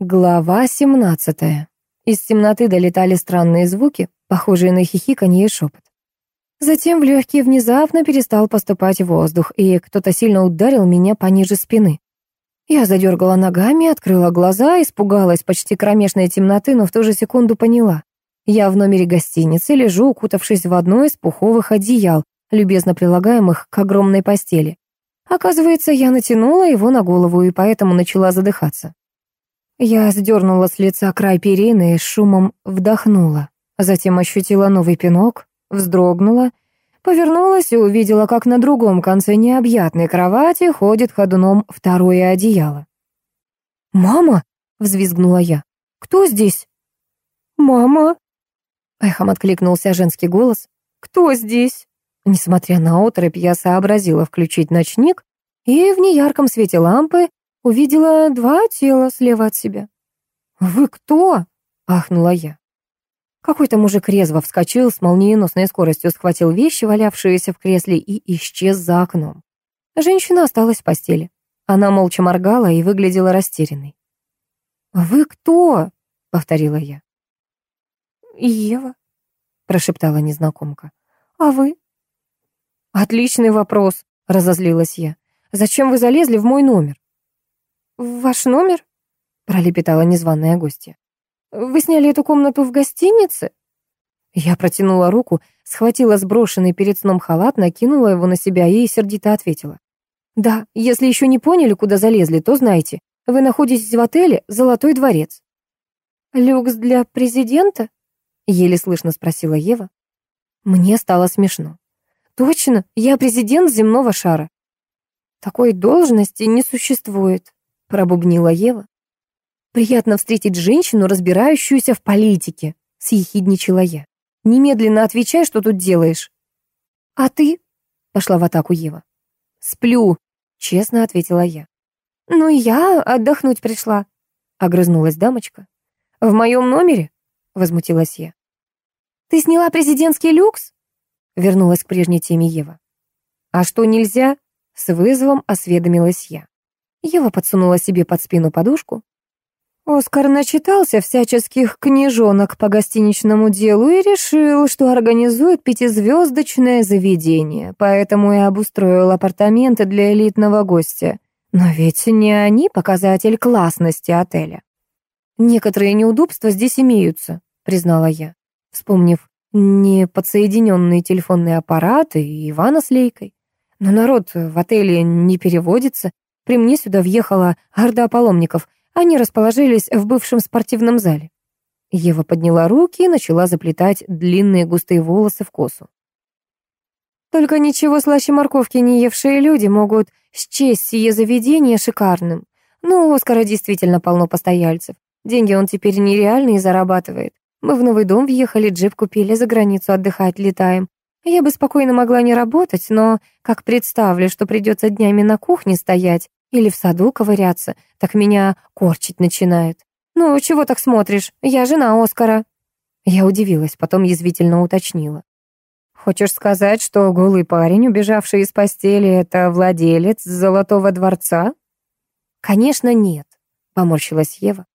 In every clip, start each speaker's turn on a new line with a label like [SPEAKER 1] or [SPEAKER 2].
[SPEAKER 1] Глава 17. Из темноты долетали странные звуки, похожие на хихиканье и шепот. Затем в легкие внезапно перестал поступать воздух, и кто-то сильно ударил меня пониже спины. Я задергала ногами, открыла глаза, испугалась почти кромешной темноты, но в ту же секунду поняла. Я в номере гостиницы лежу, укутавшись в одно из пуховых одеял, любезно прилагаемых к огромной постели. Оказывается, я натянула его на голову и поэтому начала задыхаться. Я сдернула с лица край перины и шумом вдохнула. Затем ощутила новый пинок, вздрогнула, повернулась и увидела, как на другом конце необъятной кровати ходит ходуном второе одеяло. «Мама!» — взвизгнула я. «Кто здесь?» «Мама!» — эхом откликнулся женский голос. «Кто здесь?» Несмотря на отрыбь, я сообразила включить ночник, и в неярком свете лампы увидела два тела слева от себя. «Вы кто?» — ахнула я. Какой-то мужик резво вскочил, с молниеносной скоростью схватил вещи, валявшиеся в кресле, и исчез за окном. Женщина осталась в постели. Она молча моргала и выглядела растерянной. «Вы кто?» — повторила я. «Ева», — прошептала незнакомка. «А вы?» «Отличный вопрос», — разозлилась я. «Зачем вы залезли в мой номер?» «Ваш номер?» — пролепетала незваная гостья. «Вы сняли эту комнату в гостинице?» Я протянула руку, схватила сброшенный перед сном халат, накинула его на себя и сердито ответила. «Да, если еще не поняли, куда залезли, то знайте, вы находитесь в отеле «Золотой дворец». «Люкс для президента?» — еле слышно спросила Ева. Мне стало смешно. «Точно, я президент земного шара». «Такой должности не существует», пробубнила Ева. «Приятно встретить женщину, разбирающуюся в политике», — съехидничала я. «Немедленно отвечай, что тут делаешь». «А ты?» — пошла в атаку Ева. «Сплю», — честно ответила я. «Ну, я отдохнуть пришла», — огрызнулась дамочка. «В моем номере?» — возмутилась я. «Ты сняла президентский люкс?» — вернулась к прежней теме Ева. «А что нельзя?» — с вызовом осведомилась я. Ева подсунула себе под спину подушку. Оскар начитался всяческих книжонок по гостиничному делу и решил, что организует пятизвездочное заведение, поэтому и обустроил апартаменты для элитного гостя. Но ведь не они показатель классности отеля. «Некоторые неудобства здесь имеются», — признала я, вспомнив неподсоединенные телефонные аппараты и Ивана с Лейкой. Но народ в отеле не переводится, при мне сюда въехала орда паломников. Они расположились в бывшем спортивном зале. Ева подняла руки и начала заплетать длинные густые волосы в косу. Только ничего слаще морковки не евшие люди могут счесть сие заведение шикарным. Ну, у Оскара действительно полно постояльцев. Деньги он теперь нереальные зарабатывает. Мы в новый дом въехали, джип купили, за границу отдыхать летаем. Я бы спокойно могла не работать, но как представлю, что придется днями на кухне стоять, или в саду ковыряться, так меня корчить начинает. Ну, чего так смотришь? Я жена Оскара. Я удивилась, потом язвительно уточнила. Хочешь сказать, что голый парень, убежавший из постели, это владелец Золотого дворца? Конечно, нет, поморщилась Ева.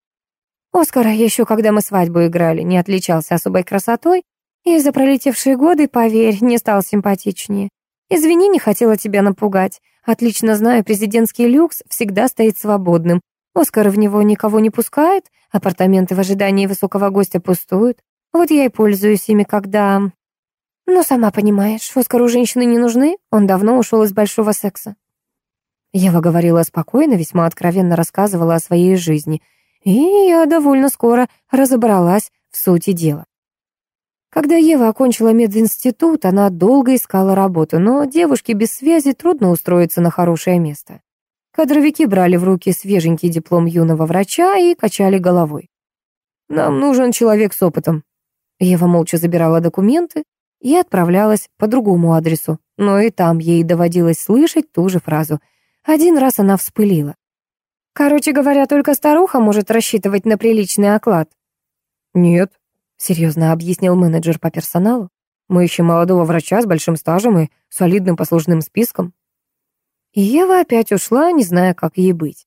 [SPEAKER 1] Оскар еще когда мы свадьбу играли, не отличался особой красотой, и за пролетевшие годы, поверь, не стал симпатичнее. Извини, не хотела тебя напугать. Отлично знаю, президентский люкс всегда стоит свободным. Оскар в него никого не пускает, апартаменты в ожидании высокого гостя пустуют. Вот я и пользуюсь ими, когда... Ну, сама понимаешь, Оскару женщины не нужны, он давно ушел из большого секса. Ева говорила спокойно, весьма откровенно рассказывала о своей жизни, и я довольно скоро разобралась в сути дела. Когда Ева окончила мединститут, она долго искала работу, но девушке без связи трудно устроиться на хорошее место. Кадровики брали в руки свеженький диплом юного врача и качали головой. «Нам нужен человек с опытом». Ева молча забирала документы и отправлялась по другому адресу, но и там ей доводилось слышать ту же фразу. Один раз она вспылила. «Короче говоря, только старуха может рассчитывать на приличный оклад». «Нет», серьезно объяснил менеджер по персоналу. Мы ищем молодого врача с большим стажем и солидным послужным списком. И Ева опять ушла, не зная, как ей быть.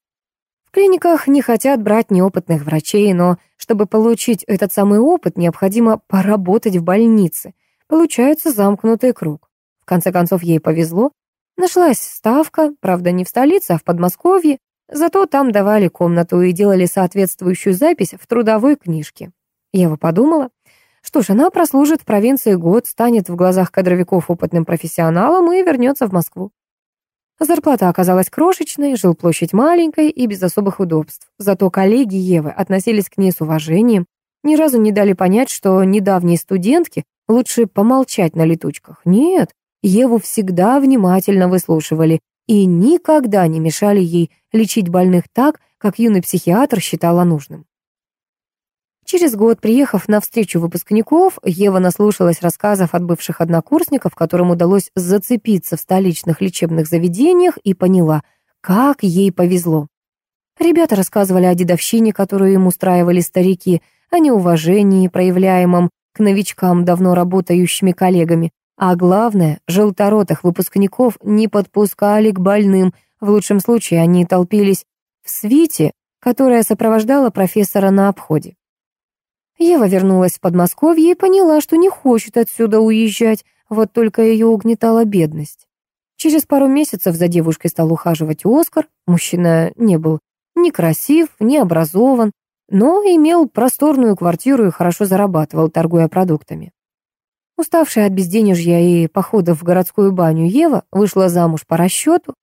[SPEAKER 1] клиниках не хотят брать неопытных врачей, но чтобы получить этот самый опыт, необходимо поработать в больнице. Получается замкнутый круг. В конце концов, ей повезло. Нашлась ставка, правда, не в столице, а в Подмосковье. Зато там давали комнату и делали соответствующую запись в трудовой книжке. Ева подумала, что ж, она прослужит в провинции год, станет в глазах кадровиков опытным профессионалом и вернется в Москву. Зарплата оказалась крошечной, жилплощадь маленькой и без особых удобств. Зато коллеги Евы относились к ней с уважением, ни разу не дали понять, что недавние студентки лучше помолчать на летучках. Нет, Еву всегда внимательно выслушивали и никогда не мешали ей лечить больных так, как юный психиатр считала нужным. Через год, приехав на встречу выпускников, Ева наслушалась рассказов от бывших однокурсников, которым удалось зацепиться в столичных лечебных заведениях, и поняла, как ей повезло. Ребята рассказывали о дедовщине, которую им устраивали старики, о неуважении, проявляемом к новичкам, давно работающими коллегами. А главное, желторотых выпускников не подпускали к больным, в лучшем случае они толпились в свите, которая сопровождала профессора на обходе. Ева вернулась в Подмосковье и поняла, что не хочет отсюда уезжать, вот только ее угнетала бедность. Через пару месяцев за девушкой стал ухаживать Оскар. Мужчина не был ни красив, ни образован, но имел просторную квартиру и хорошо зарабатывал, торгуя продуктами. Уставшая от безденежья и походов в городскую баню Ева вышла замуж по расчету.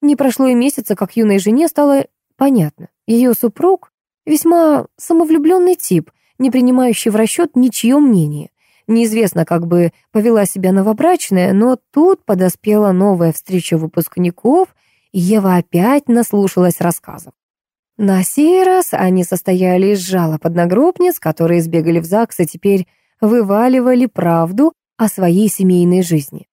[SPEAKER 1] Не прошло и месяца, как юной жене стало понятно. Ее супруг весьма самовлюбленный тип — не принимающий в расчет ничье мнение. Неизвестно, как бы повела себя новобрачная, но тут подоспела новая встреча выпускников, и Ева опять наслушалась рассказов. На сей раз они состояли из жалоб одногруппниц, которые сбегали в ЗАГС и теперь вываливали правду о своей семейной жизни.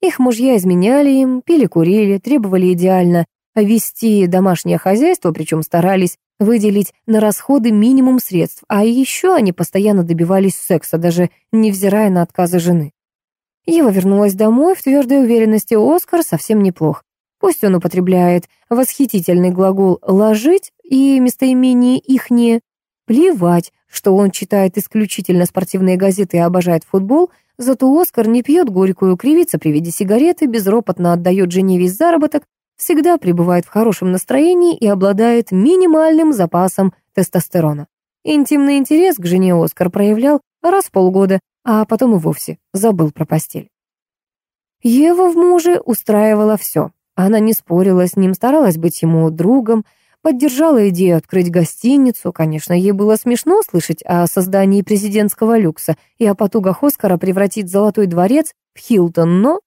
[SPEAKER 1] Их мужья изменяли им, пили-курили, требовали идеально вести домашнее хозяйство, причем старались выделить на расходы минимум средств, а еще они постоянно добивались секса, даже невзирая на отказы жены. Ева вернулась домой в твердой уверенности, Оскар совсем неплох. Пусть он употребляет восхитительный глагол «ложить» и местоимение «ихнее». Плевать, что он читает исключительно спортивные газеты и обожает футбол, зато Оскар не пьет горькую, кривится при виде сигареты, безропотно отдает жене весь заработок, всегда пребывает в хорошем настроении и обладает минимальным запасом тестостерона. Интимный интерес к жене Оскар проявлял раз в полгода, а потом и вовсе забыл про постель. Ева в муже устраивала все. Она не спорила с ним, старалась быть ему другом, поддержала идею открыть гостиницу. Конечно, ей было смешно слышать о создании президентского люкса и о потугах Оскара превратить Золотой дворец в Хилтон, но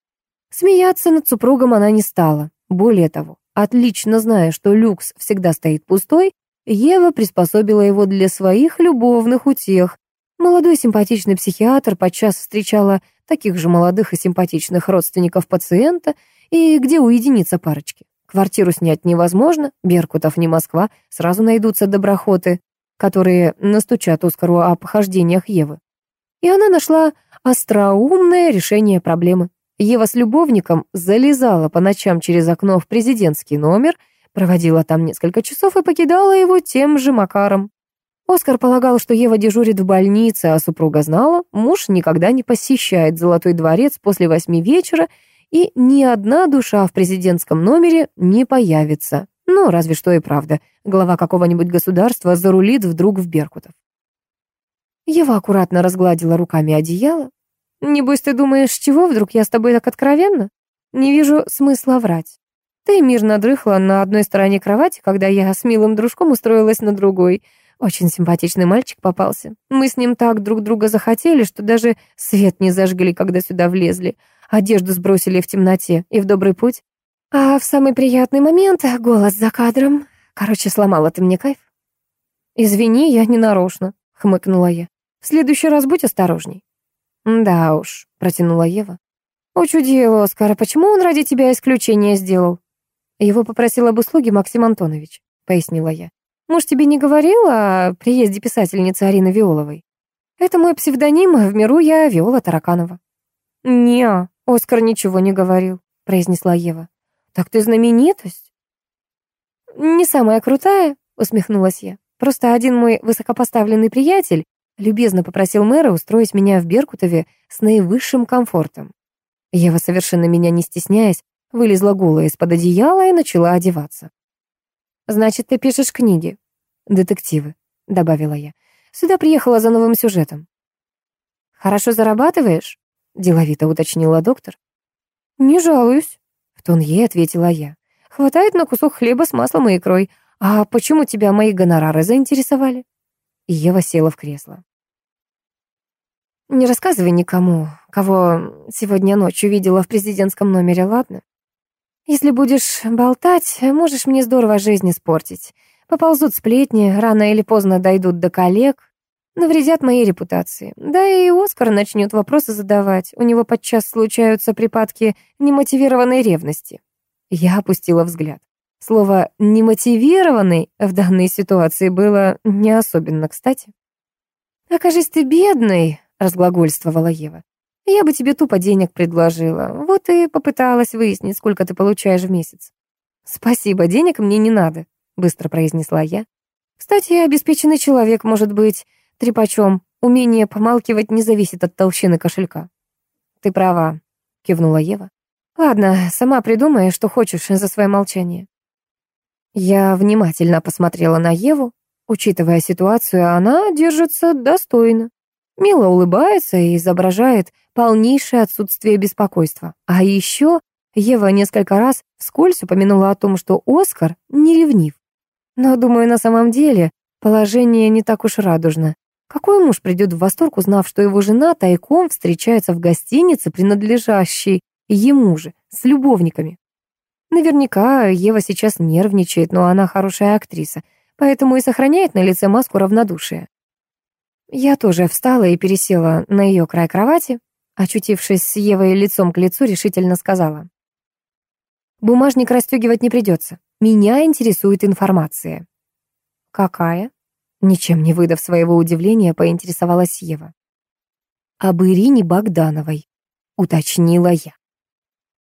[SPEAKER 1] смеяться над супругом она не стала. Более того, отлично зная, что люкс всегда стоит пустой, Ева приспособила его для своих любовных утех. Молодой симпатичный психиатр подчас встречала таких же молодых и симпатичных родственников пациента, и где уединиться парочки. Квартиру снять невозможно, Беркутов не Москва, сразу найдутся доброхоты, которые настучат Оскару о похождениях Евы. И она нашла остроумное решение проблемы. Ева с любовником залезала по ночам через окно в президентский номер, проводила там несколько часов и покидала его тем же Макаром. Оскар полагал, что Ева дежурит в больнице, а супруга знала, муж никогда не посещает Золотой дворец после восьми вечера, и ни одна душа в президентском номере не появится. Ну, разве что и правда. Глава какого-нибудь государства зарулит вдруг в Беркутов. Ева аккуратно разгладила руками одеяло, Небось, ты думаешь, чего вдруг я с тобой так откровенно? Не вижу смысла врать. Ты мирно дрыхла на одной стороне кровати, когда я с милым дружком устроилась на другой. Очень симпатичный мальчик попался. Мы с ним так друг друга захотели, что даже свет не зажгли, когда сюда влезли. Одежду сбросили в темноте и в добрый путь. А в самый приятный момент голос за кадром. Короче, сломала ты мне кайф. «Извини, я не нарочно», — хмыкнула я. «В следующий раз будь осторожней». «Да уж», — протянула Ева. «Учудил Оскара, почему он ради тебя исключение сделал?» «Его попросил об услуге Максим Антонович», — пояснила я. «Муж тебе не говорил о приезде писательницы Арины Виоловой?» «Это мой псевдоним, в миру я Виола Тараканова». «Не, Оскар ничего не говорил», — произнесла Ева. «Так ты знаменитость?» «Не самая крутая. усмехнулась я. Просто один мой высокопоставленный приятель любезно попросил мэра устроить меня в Беркутове с наивысшим комфортом. Ева, совершенно меня не стесняясь, вылезла голая из-под одеяла и начала одеваться. «Значит, ты пишешь книги?» «Детективы», — добавила я. «Сюда приехала за новым сюжетом». «Хорошо зарабатываешь?» — деловито уточнила доктор. «Не жалуюсь», — в тон ей ответила я. «Хватает на кусок хлеба с маслом и икрой. А почему тебя мои гонорары заинтересовали?» Ева села в кресло. «Не рассказывай никому, кого сегодня ночью видела в президентском номере, ладно? Если будешь болтать, можешь мне здорово жизнь испортить. Поползут сплетни, рано или поздно дойдут до коллег, навредят моей репутации. Да и Оскар начнет вопросы задавать. У него подчас случаются припадки немотивированной ревности. Я опустила взгляд. Слово «немотивированный» в данной ситуации было не особенно кстати. «Окажись ты бедной», — разглагольствовала Ева. Я бы тебе тупо денег предложила. Вот и попыталась выяснить, сколько ты получаешь в месяц. Спасибо, денег мне не надо, быстро произнесла я. Кстати, обеспеченный человек может быть трепачом. Умение помалкивать не зависит от толщины кошелька. Ты права, кивнула Ева. Ладно, сама придумай, что хочешь за свое молчание. Я внимательно посмотрела на Еву. Учитывая ситуацию, она держится достойно. Мило улыбается и изображает полнейшее отсутствие беспокойства. А еще Ева несколько раз вскользь упомянула о том, что Оскар не ревнив. Но, думаю, на самом деле положение не так уж радужно. Какой муж придет в восторг, узнав, что его жена тайком встречается в гостинице, принадлежащей ему же, с любовниками? Наверняка Ева сейчас нервничает, но она хорошая актриса, поэтому и сохраняет на лице маску равнодушия. Я тоже встала и пересела на ее край кровати, очутившись с Евой лицом к лицу, решительно сказала. «Бумажник расстегивать не придется. Меня интересует информация». «Какая?» Ничем не выдав своего удивления, поинтересовалась Ева. «Об Ирине Богдановой», — уточнила я.